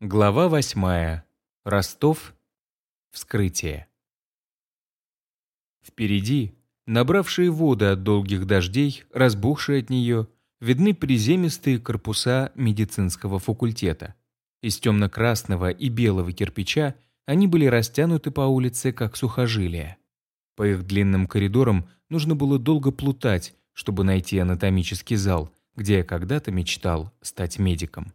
Глава восьмая. Ростов. Вскрытие. Впереди, набравшие воды от долгих дождей, разбухшие от нее, видны приземистые корпуса медицинского факультета. Из темно-красного и белого кирпича они были растянуты по улице, как сухожилия. По их длинным коридорам нужно было долго плутать, чтобы найти анатомический зал, где я когда-то мечтал стать медиком.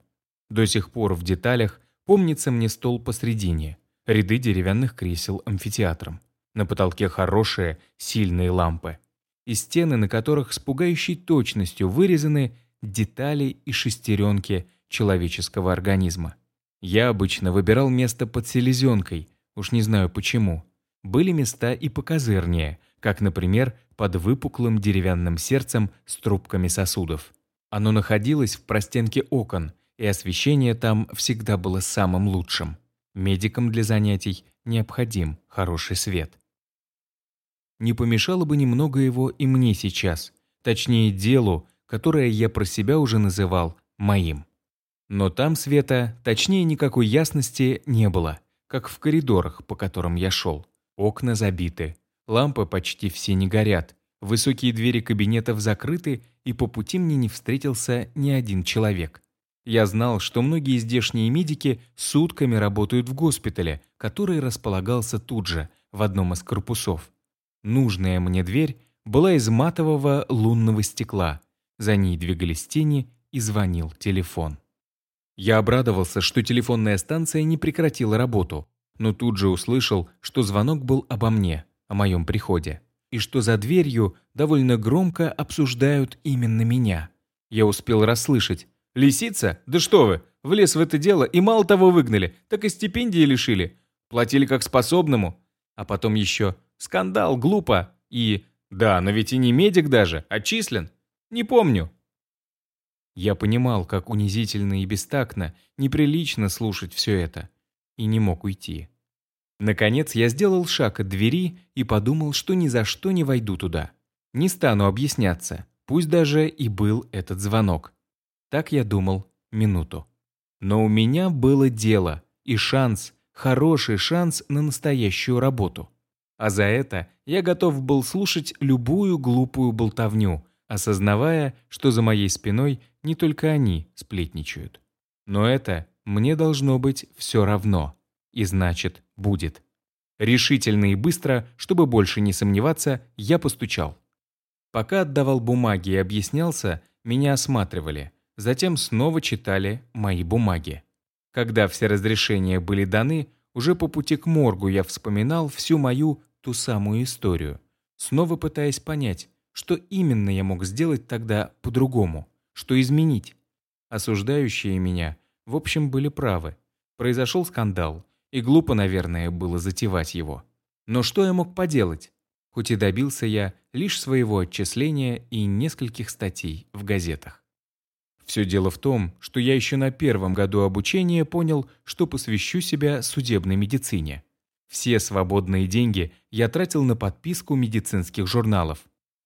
До сих пор в деталях помнится мне стол посредине, ряды деревянных кресел амфитеатром. На потолке хорошие, сильные лампы. И стены, на которых с пугающей точностью вырезаны детали и шестеренки человеческого организма. Я обычно выбирал место под селезенкой, уж не знаю почему. Были места и покозырнее, как, например, под выпуклым деревянным сердцем с трубками сосудов. Оно находилось в простенке окон – и освещение там всегда было самым лучшим. Медикам для занятий необходим хороший свет. Не помешало бы немного его и мне сейчас, точнее делу, которое я про себя уже называл моим. Но там света, точнее никакой ясности не было, как в коридорах, по которым я шел. Окна забиты, лампы почти все не горят, высокие двери кабинетов закрыты, и по пути мне не встретился ни один человек. Я знал, что многие здешние медики сутками работают в госпитале, который располагался тут же, в одном из корпусов. Нужная мне дверь была из матового лунного стекла. За ней двигались тени и звонил телефон. Я обрадовался, что телефонная станция не прекратила работу, но тут же услышал, что звонок был обо мне, о моем приходе, и что за дверью довольно громко обсуждают именно меня. Я успел расслышать, Лисица? Да что вы, влез в это дело и мало того выгнали, так и стипендии лишили. Платили как способному. А потом еще скандал, глупо. И да, но ведь и не медик даже, отчислен. Не помню. Я понимал, как унизительно и бестактно, неприлично слушать все это. И не мог уйти. Наконец я сделал шаг от двери и подумал, что ни за что не войду туда. Не стану объясняться, пусть даже и был этот звонок. Так я думал минуту. Но у меня было дело и шанс, хороший шанс на настоящую работу. А за это я готов был слушать любую глупую болтовню, осознавая, что за моей спиной не только они сплетничают. Но это мне должно быть все равно. И значит, будет. Решительно и быстро, чтобы больше не сомневаться, я постучал. Пока отдавал бумаги и объяснялся, меня осматривали – затем снова читали мои бумаги. Когда все разрешения были даны, уже по пути к моргу я вспоминал всю мою ту самую историю, снова пытаясь понять, что именно я мог сделать тогда по-другому, что изменить. Осуждающие меня, в общем, были правы. Произошел скандал, и глупо, наверное, было затевать его. Но что я мог поделать? Хоть и добился я лишь своего отчисления и нескольких статей в газетах. Все дело в том, что я еще на первом году обучения понял, что посвящу себя судебной медицине. Все свободные деньги я тратил на подписку медицинских журналов.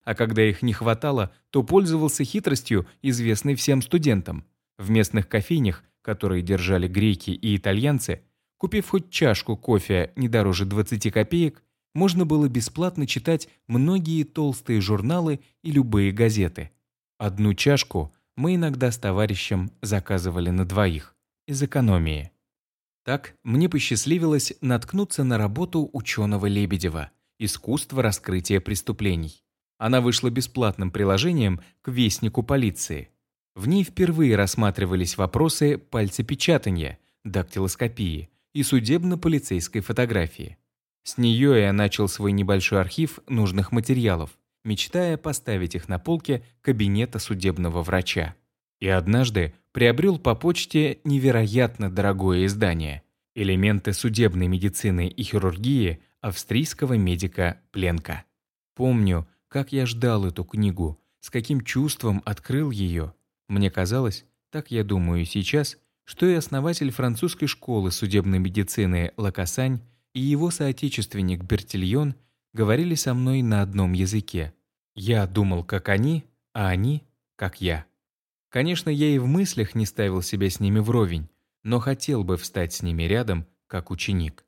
А когда их не хватало, то пользовался хитростью, известной всем студентам. В местных кофейнях, которые держали греки и итальянцы, купив хоть чашку кофе не дороже 20 копеек, можно было бесплатно читать многие толстые журналы и любые газеты. Одну чашку мы иногда с товарищем заказывали на двоих, из экономии. Так мне посчастливилось наткнуться на работу ученого Лебедева «Искусство раскрытия преступлений». Она вышла бесплатным приложением к Вестнику полиции. В ней впервые рассматривались вопросы пальцепечатания, дактилоскопии и судебно-полицейской фотографии. С нее я начал свой небольшой архив нужных материалов, мечтая поставить их на полке кабинета судебного врача. И однажды приобрел по почте невероятно дорогое издание «Элементы судебной медицины и хирургии австрийского медика Пленка». Помню, как я ждал эту книгу, с каким чувством открыл ее. Мне казалось, так я думаю сейчас, что и основатель французской школы судебной медицины Лакасань и его соотечественник Бертильон говорили со мной на одном языке. Я думал, как они, а они, как я. Конечно, я и в мыслях не ставил себя с ними вровень, но хотел бы встать с ними рядом, как ученик.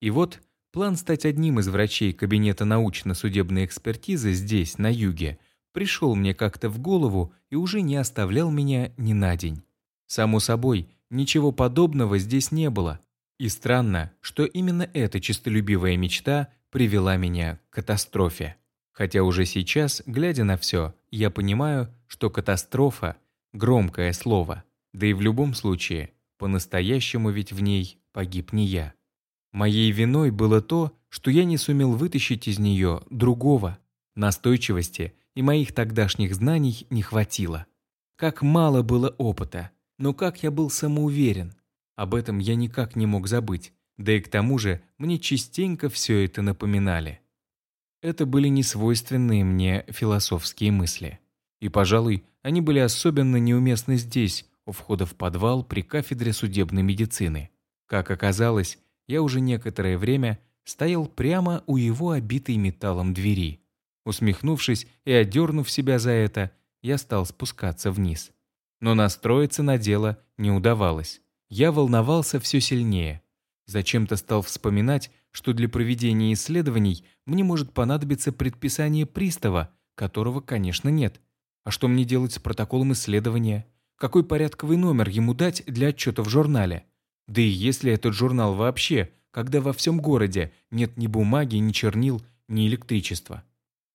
И вот план стать одним из врачей кабинета научно-судебной экспертизы здесь, на юге, пришел мне как-то в голову и уже не оставлял меня ни на день. Само собой, ничего подобного здесь не было. И странно, что именно эта честолюбивая мечта привела меня к катастрофе. Хотя уже сейчас, глядя на все, я понимаю, что катастрофа – громкое слово. Да и в любом случае, по-настоящему ведь в ней погиб не я. Моей виной было то, что я не сумел вытащить из нее другого. Настойчивости и моих тогдашних знаний не хватило. Как мало было опыта, но как я был самоуверен. Об этом я никак не мог забыть, да и к тому же мне частенько все это напоминали. Это были несвойственные мне философские мысли. И, пожалуй, они были особенно неуместны здесь, у входа в подвал при кафедре судебной медицины. Как оказалось, я уже некоторое время стоял прямо у его обитой металлом двери. Усмехнувшись и одернув себя за это, я стал спускаться вниз. Но настроиться на дело не удавалось. Я волновался все сильнее. Зачем-то стал вспоминать, что для проведения исследований мне может понадобиться предписание пристава, которого, конечно, нет. А что мне делать с протоколом исследования? Какой порядковый номер ему дать для отчета в журнале? Да и если этот журнал вообще, когда во всем городе нет ни бумаги, ни чернил, ни электричества?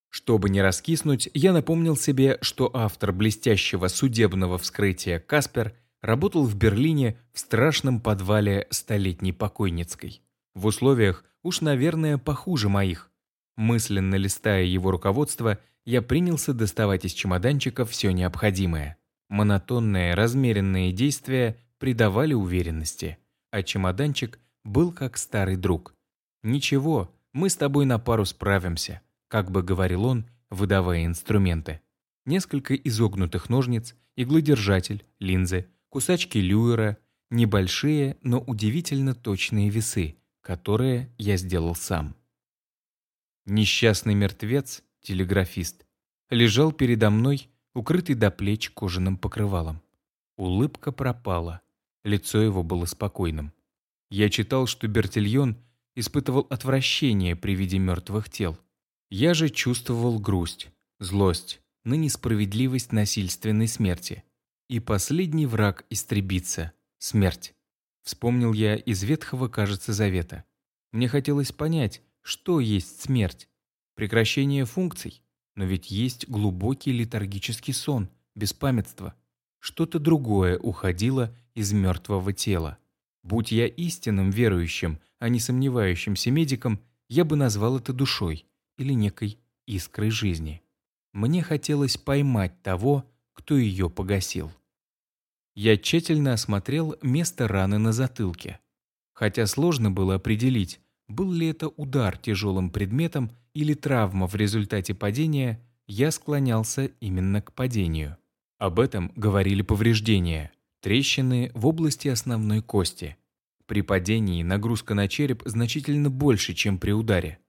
Чтобы не раскиснуть, я напомнил себе, что автор блестящего судебного вскрытия Каспер работал в Берлине в страшном подвале столетней покойницкой. В условиях, уж, наверное, похуже моих. Мысленно листая его руководство, я принялся доставать из чемоданчика все необходимое. Монотонные, размеренные действия придавали уверенности, а чемоданчик был как старый друг. «Ничего, мы с тобой на пару справимся», как бы говорил он, выдавая инструменты. Несколько изогнутых ножниц, иглодержатель, линзы, кусачки люера, небольшие, но удивительно точные весы, которые я сделал сам. Несчастный мертвец, телеграфист, лежал передо мной, укрытый до плеч кожаным покрывалом. Улыбка пропала, лицо его было спокойным. Я читал, что Бертильон испытывал отвращение при виде мертвых тел. Я же чувствовал грусть, злость на несправедливость насильственной смерти. И последний враг истребится — смерть. Вспомнил я из Ветхого, кажется, Завета. Мне хотелось понять, что есть смерть. Прекращение функций. Но ведь есть глубокий летаргический сон, беспамятство. Что-то другое уходило из мертвого тела. Будь я истинным верующим, а не сомневающимся медиком, я бы назвал это душой или некой искрой жизни. Мне хотелось поймать того, кто ее погасил. Я тщательно осмотрел место раны на затылке. Хотя сложно было определить, был ли это удар тяжелым предметом или травма в результате падения, я склонялся именно к падению. Об этом говорили повреждения, трещины в области основной кости. При падении нагрузка на череп значительно больше, чем при ударе.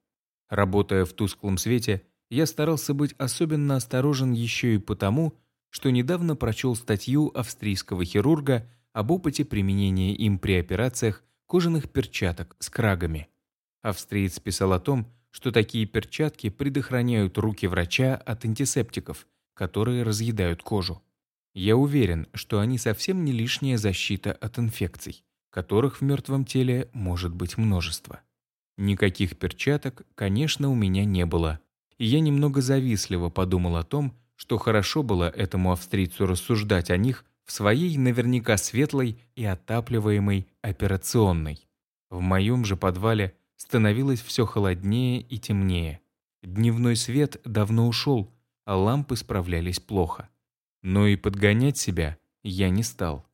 Работая в тусклом свете, я старался быть особенно осторожен еще и потому, что недавно прочел статью австрийского хирурга об опыте применения им при операциях кожаных перчаток с крагами. Австриец писал о том, что такие перчатки предохраняют руки врача от антисептиков, которые разъедают кожу. Я уверен, что они совсем не лишняя защита от инфекций, которых в мертвом теле может быть множество. Никаких перчаток, конечно, у меня не было. И я немного завистливо подумал о том, что хорошо было этому австрийцу рассуждать о них в своей наверняка светлой и отапливаемой операционной. В моем же подвале становилось все холоднее и темнее. Дневной свет давно ушел, а лампы справлялись плохо. Но и подгонять себя я не стал.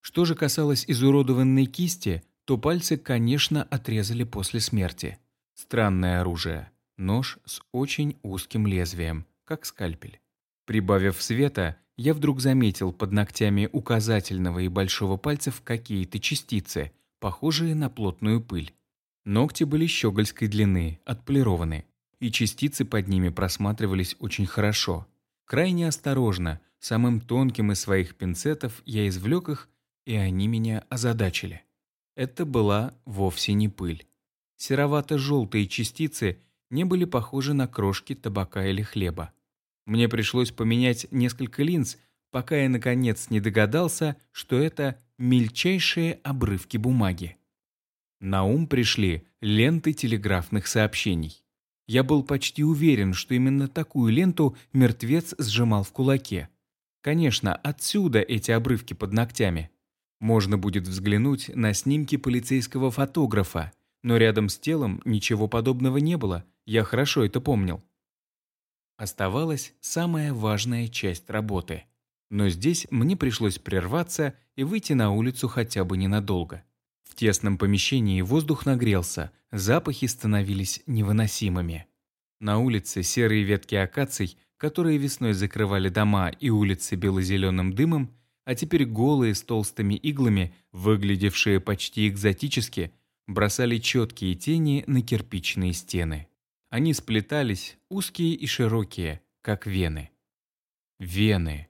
Что же касалось изуродованной кисти, то пальцы, конечно, отрезали после смерти. Странное оружие. Нож с очень узким лезвием, как скальпель. Прибавив света, я вдруг заметил под ногтями указательного и большого пальцев какие-то частицы, похожие на плотную пыль. Ногти были щегольской длины, отполированы, и частицы под ними просматривались очень хорошо. Крайне осторожно, самым тонким из своих пинцетов я извлек их и они меня озадачили. Это была вовсе не пыль. Серовато-желтые частицы не были похожи на крошки табака или хлеба. Мне пришлось поменять несколько линз, пока я наконец не догадался, что это мельчайшие обрывки бумаги. На ум пришли ленты телеграфных сообщений. Я был почти уверен, что именно такую ленту мертвец сжимал в кулаке. Конечно, отсюда эти обрывки под ногтями. Можно будет взглянуть на снимки полицейского фотографа, но рядом с телом ничего подобного не было, я хорошо это помнил. Оставалась самая важная часть работы. Но здесь мне пришлось прерваться и выйти на улицу хотя бы ненадолго. В тесном помещении воздух нагрелся, запахи становились невыносимыми. На улице серые ветки акаций, которые весной закрывали дома и улицы бело-зеленым дымом, а теперь голые с толстыми иглами, выглядевшие почти экзотически, бросали четкие тени на кирпичные стены. Они сплетались, узкие и широкие, как вены. Вены.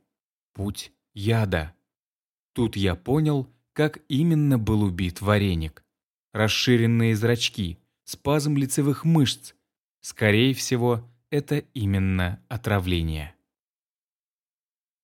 Путь яда. Тут я понял, как именно был убит вареник. Расширенные зрачки, спазм лицевых мышц. Скорее всего, это именно отравление.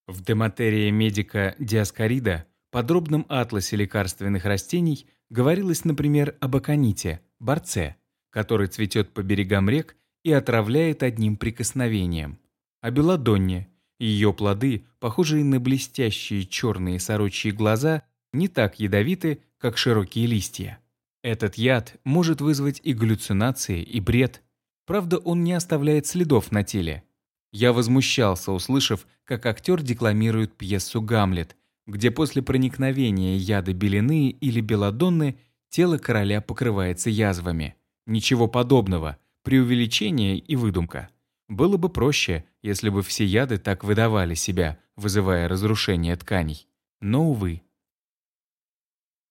В Дематерия медика Диаскорида, подробном атласе лекарственных растений, говорилось, например, об аконите, борце, который цветет по берегам рек и отравляет одним прикосновением, о белладонне, ее плоды, похожие на блестящие черные сорочьи глаза, не так ядовиты, как широкие листья. Этот яд может вызвать и галлюцинации, и бред. Правда, он не оставляет следов на теле. Я возмущался, услышав, как актер декламирует пьесу «Гамлет», где после проникновения яда белины или белладонны тело короля покрывается язвами. Ничего подобного, преувеличение и выдумка. Было бы проще, если бы все яды так выдавали себя, вызывая разрушение тканей. Но, увы.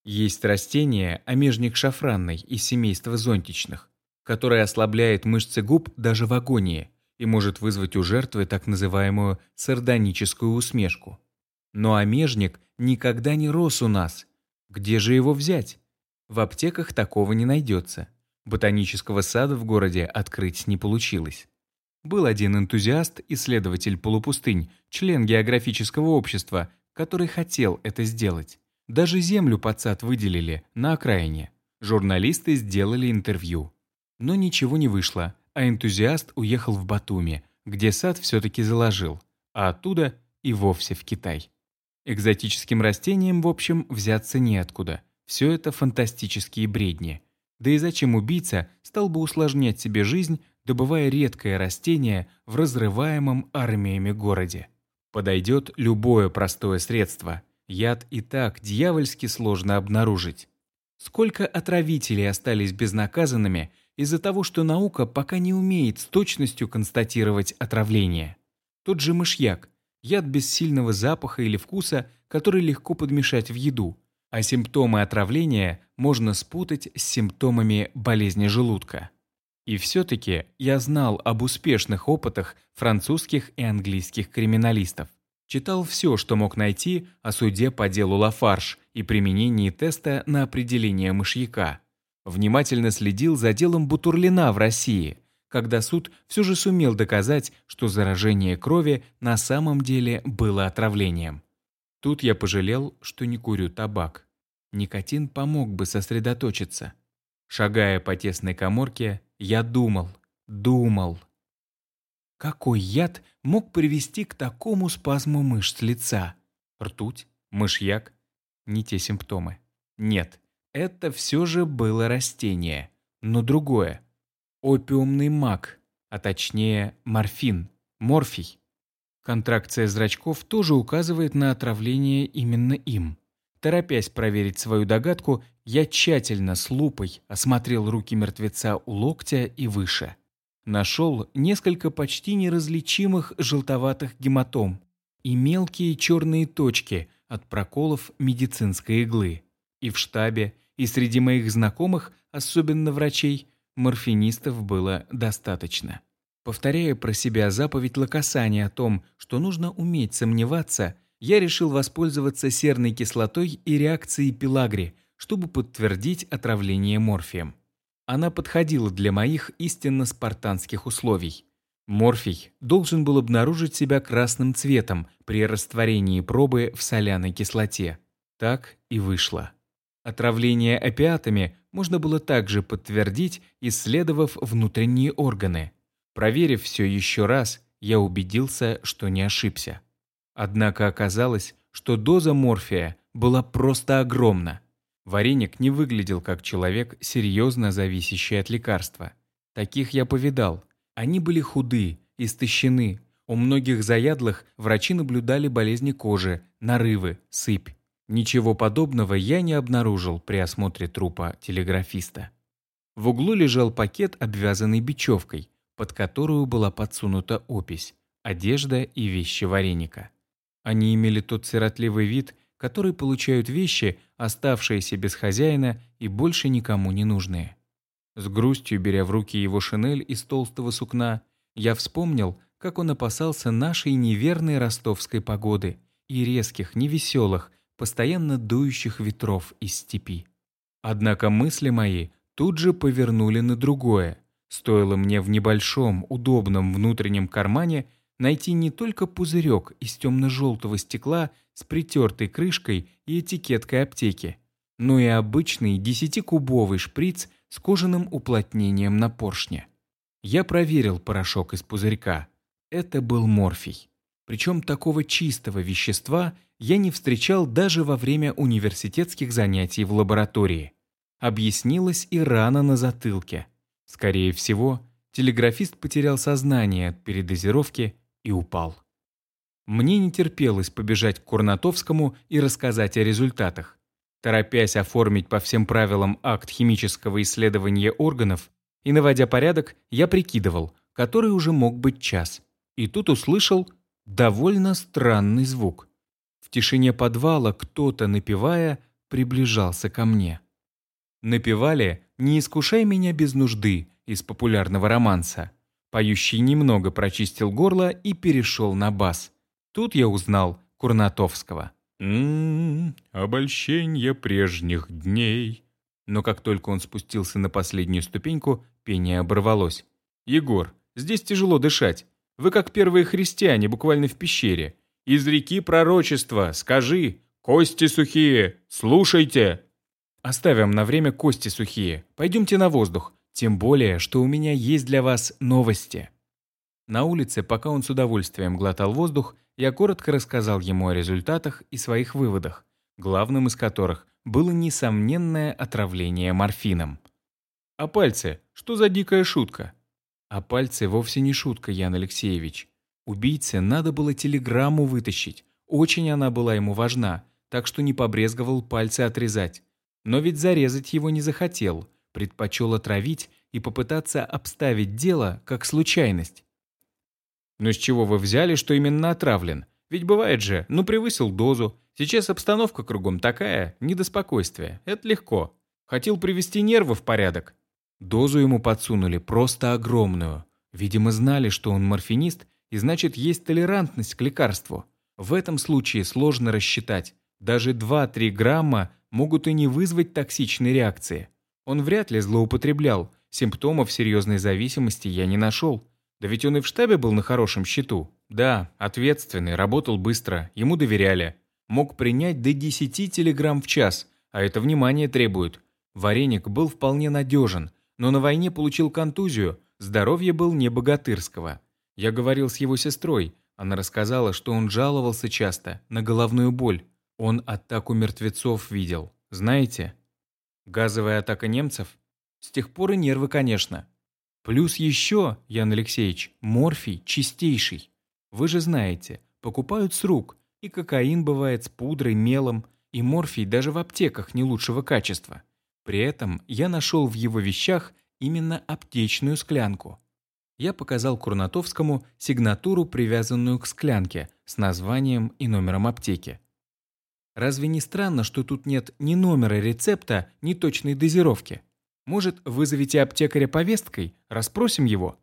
Есть растение, омежник шафранный из семейства зонтичных, которое ослабляет мышцы губ даже в агонии – и может вызвать у жертвы так называемую сардоническую усмешку. Но омежник никогда не рос у нас. Где же его взять? В аптеках такого не найдется. Ботанического сада в городе открыть не получилось. Был один энтузиаст, исследователь полупустынь, член географического общества, который хотел это сделать. Даже землю под сад выделили на окраине. Журналисты сделали интервью. Но ничего не вышло, а энтузиаст уехал в Батуми, где сад все-таки заложил, а оттуда и вовсе в Китай. Экзотическим растениям, в общем, взяться неоткуда. Все это фантастические бредни. Да и зачем убийца стал бы усложнять себе жизнь, добывая редкое растение в разрываемом армиями городе? Подойдет любое простое средство. Яд и так дьявольски сложно обнаружить. Сколько отравителей остались безнаказанными – из-за того, что наука пока не умеет с точностью констатировать отравление. Тот же мышьяк – яд без сильного запаха или вкуса, который легко подмешать в еду, а симптомы отравления можно спутать с симптомами болезни желудка. И все-таки я знал об успешных опытах французских и английских криминалистов. Читал все, что мог найти о суде по делу Лафарш и применении теста на определение мышьяка – внимательно следил за делом Бутурлина в России, когда суд все же сумел доказать, что заражение крови на самом деле было отравлением. Тут я пожалел, что не курю табак. Никотин помог бы сосредоточиться. Шагая по тесной коморке, я думал, думал. Какой яд мог привести к такому спазму мышц лица? Ртуть? Мышьяк? Не те симптомы. Нет, это все же было растение, но другое. Опиумный мак, а точнее морфин, морфий. Контракция зрачков тоже указывает на отравление именно им. Торопясь проверить свою догадку, я тщательно с лупой осмотрел руки мертвеца у локтя и выше. Нашел несколько почти неразличимых желтоватых гематом и мелкие черные точки от проколов медицинской иглы. И в штабе, и среди моих знакомых, особенно врачей, морфинистов было достаточно. Повторяя про себя заповедь Лакасани о том, что нужно уметь сомневаться, я решил воспользоваться серной кислотой и реакцией Пелагри, чтобы подтвердить отравление морфием. Она подходила для моих истинно спартанских условий. Морфий должен был обнаружить себя красным цветом при растворении пробы в соляной кислоте. Так и вышло. Отравление опиатами можно было также подтвердить, исследовав внутренние органы. Проверив все еще раз, я убедился, что не ошибся. Однако оказалось, что доза морфия была просто огромна. Вареник не выглядел как человек, серьезно зависящий от лекарства. Таких я повидал. Они были худы, истощены. У многих заядлых врачи наблюдали болезни кожи, нарывы, сыпь. Ничего подобного я не обнаружил при осмотре трупа телеграфиста. В углу лежал пакет, обвязанный бечевкой, под которую была подсунута опись, одежда и вещи вареника. Они имели тот сиротливый вид, который получают вещи, оставшиеся без хозяина и больше никому не нужные. С грустью беря в руки его шинель из толстого сукна, я вспомнил, как он опасался нашей неверной ростовской погоды и резких, невеселых, постоянно дующих ветров из степи. Однако мысли мои тут же повернули на другое. Стоило мне в небольшом, удобном внутреннем кармане найти не только пузырек из темно-желтого стекла с притертой крышкой и этикеткой аптеки, но и обычный десятикубовый шприц с кожаным уплотнением на поршне. Я проверил порошок из пузырька. Это был морфий. Причем такого чистого вещества я не встречал даже во время университетских занятий в лаборатории. Объяснилась и рана на затылке. Скорее всего, телеграфист потерял сознание от передозировки и упал. Мне не терпелось побежать к Курнатовскому и рассказать о результатах. Торопясь оформить по всем правилам акт химического исследования органов и наводя порядок, я прикидывал, который уже мог быть час. И тут услышал довольно странный звук. В тишине подвала кто-то, напевая, приближался ко мне. Напевали «Не искушай меня без нужды» из популярного романса. Поющий немного прочистил горло и перешел на бас. Тут я узнал Курнатовского. «М-м, обольщенье прежних дней». Но как только он спустился на последнюю ступеньку, пение оборвалось. «Егор, здесь тяжело дышать. Вы как первые христиане, буквально в пещере. Из реки пророчества, скажи, кости сухие, слушайте. Оставим на время кости сухие, пойдемте на воздух, тем более, что у меня есть для вас новости. На улице, пока он с удовольствием глотал воздух, я коротко рассказал ему о результатах и своих выводах, главным из которых было несомненное отравление морфином. А пальцы, что за дикая шутка? А пальцы вовсе не шутка, Ян Алексеевич. Убийце надо было телеграмму вытащить. Очень она была ему важна, так что не побрезговал пальцы отрезать. Но ведь зарезать его не захотел, предпочел отравить и попытаться обставить дело как случайность. «Ну с чего вы взяли, что именно отравлен? Ведь бывает же, ну превысил дозу. Сейчас обстановка кругом такая, не до спокойствия. Это легко. Хотел привести нервы в порядок». Дозу ему подсунули просто огромную. Видимо, знали, что он морфинист и значит есть толерантность к лекарству. В этом случае сложно рассчитать. Даже 2-3 грамма могут и не вызвать токсичной реакции. Он вряд ли злоупотреблял, симптомов серьезной зависимости я не нашел. Да ведь он и в штабе был на хорошем счету. Да, ответственный, работал быстро, ему доверяли. Мог принять до 10 телеграмм в час, а это внимание требует. Вареник был вполне надежен, но на войне получил контузию, здоровье был не богатырского. Я говорил с его сестрой. Она рассказала, что он жаловался часто на головную боль. Он атаку мертвецов видел. Знаете? Газовая атака немцев? С тех пор и нервы, конечно. Плюс еще, Ян Алексеевич, морфий чистейший. Вы же знаете, покупают с рук. И кокаин бывает с пудрой, мелом. И морфий даже в аптеках не лучшего качества. При этом я нашел в его вещах именно аптечную склянку я показал Курнатовскому сигнатуру, привязанную к склянке, с названием и номером аптеки. Разве не странно, что тут нет ни номера рецепта, ни точной дозировки? Может, вызовите аптекаря повесткой, расспросим его?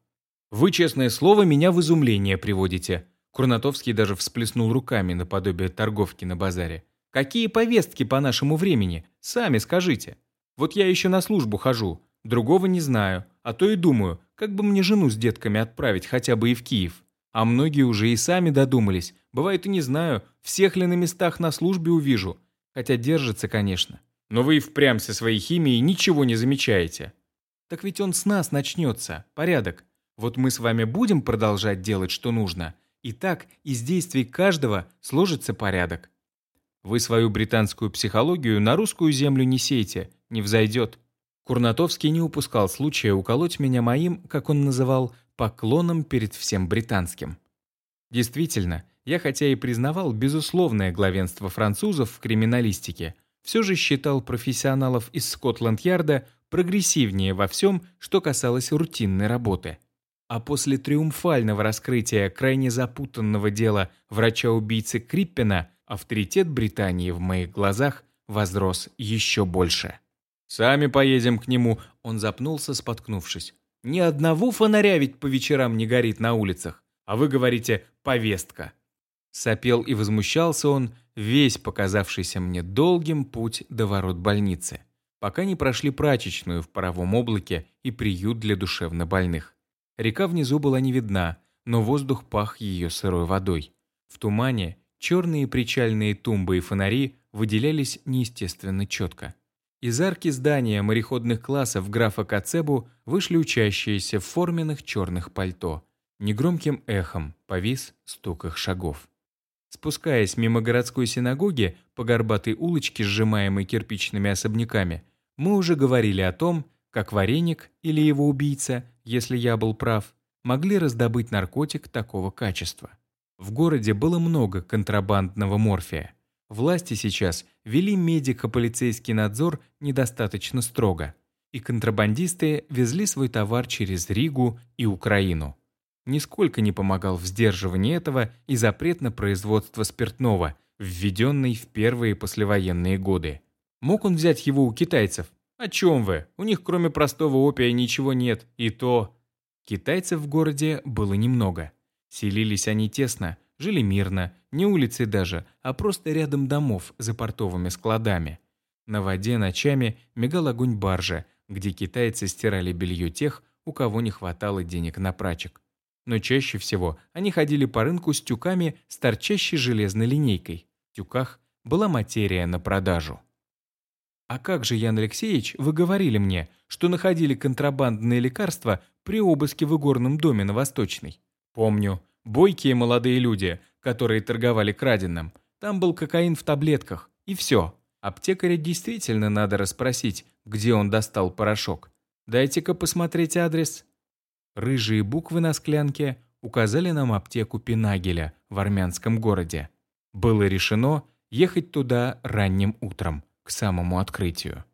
Вы, честное слово, меня в изумление приводите. Курнатовский даже всплеснул руками наподобие торговки на базаре. «Какие повестки по нашему времени? Сами скажите. Вот я еще на службу хожу, другого не знаю, а то и думаю, как бы мне жену с детками отправить хотя бы и в Киев. А многие уже и сами додумались. Бывает и не знаю, всех ли на местах на службе увижу. Хотя держится, конечно. Но вы и впрямь со своей химией ничего не замечаете. Так ведь он с нас начнется. Порядок. Вот мы с вами будем продолжать делать, что нужно. И так из действий каждого сложится порядок. Вы свою британскую психологию на русскую землю не сейте, не взойдет. Курнатовский не упускал случая уколоть меня моим, как он называл, поклоном перед всем британским. Действительно, я хотя и признавал безусловное главенство французов в криминалистике, все же считал профессионалов из Скотланд-Ярда прогрессивнее во всем, что касалось рутинной работы. А после триумфального раскрытия крайне запутанного дела врача-убийцы Криппена авторитет Британии в моих глазах возрос еще больше. «Сами поедем к нему», — он запнулся, споткнувшись. «Ни одного фонаря ведь по вечерам не горит на улицах, а вы говорите «повестка». Сопел и возмущался он, весь показавшийся мне долгим путь до ворот больницы, пока не прошли прачечную в паровом облаке и приют для душевнобольных. Река внизу была не видна, но воздух пах ее сырой водой. В тумане черные причальные тумбы и фонари выделялись неестественно четко. Из арки здания мореходных классов графа Кацебу вышли учащиеся в форменных черных пальто. Негромким эхом повис стук их шагов. Спускаясь мимо городской синагоги по горбатой улочке, сжимаемой кирпичными особняками, мы уже говорили о том, как Вареник или его убийца, если я был прав, могли раздобыть наркотик такого качества. В городе было много контрабандного морфия. Власти сейчас вели медико-полицейский надзор недостаточно строго, и контрабандисты везли свой товар через Ригу и Украину. Нисколько не помогал в сдерживании этого и запрет на производство спиртного, введенный в первые послевоенные годы. Мог он взять его у китайцев, «О чем вы? У них кроме простого опия ничего нет, и то...» Китайцев в городе было немного. Селились они тесно, жили мирно, не улицы даже, а просто рядом домов за портовыми складами. На воде ночами мигал огонь баржа, где китайцы стирали белье тех, у кого не хватало денег на прачек. Но чаще всего они ходили по рынку с тюками с торчащей железной линейкой. В тюках была материя на продажу. «А как же, Ян Алексеевич, вы говорили мне, что находили контрабандные лекарства при обыске в игорном доме на Восточной?» «Помню. Бойкие молодые люди, которые торговали краденым. Там был кокаин в таблетках. И все. Аптекаря действительно надо расспросить, где он достал порошок. Дайте-ка посмотреть адрес». Рыжие буквы на склянке указали нам аптеку Пинагеля в армянском городе. Было решено ехать туда ранним утром к самому открытию.